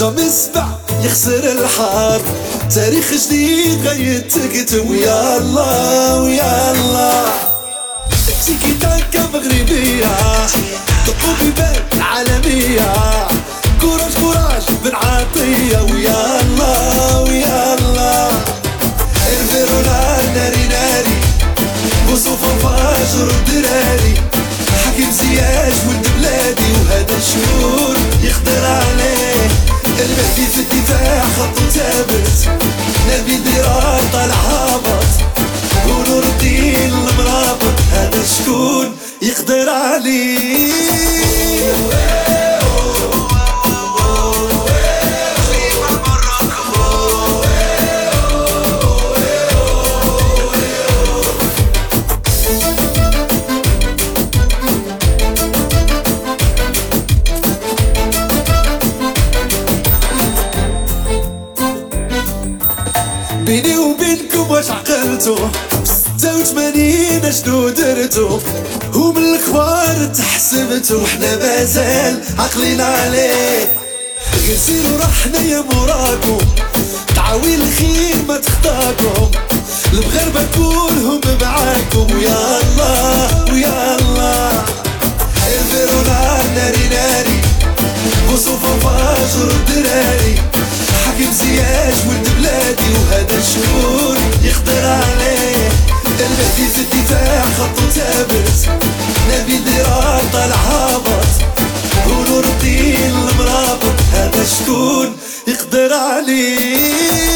jamais سبع يخسر الحار تاريخ جديد غيتكتب ويا الله ويا الله. tiki taka مغربية. دقوا بيبان عالمية. courage courage بن عطية. ويا الله ويا الله. الفيرو نار ناري ناري. وصوف فاجر الدراري حكيم زياج ولد بلادي وهذا الشهور يقدر عليه. المهدي في الدفاع خط ثابت. نبي درار طالع هابط. ونور الدين المرابط هذا شكون يقدر عليه؟ بيني وبينكم واش عقلتو؟ ستة وثمانين اشنو درتو؟ هم الكبار تحسبتو؟ وحنا مازال عقلين عليه. سيروا رحنا يا موراكم تعاوين الخير ما تخطاكم. المغاربة كلهم معاكم ويا الله ويا الله. الفيرو نار ناري ناري. وصوف فاجر الدراري. حكيم زياج ولد بلادي. ثابت نبي درار طالع هابط ونور الدين المرابط هذا شكون يقدر عليه؟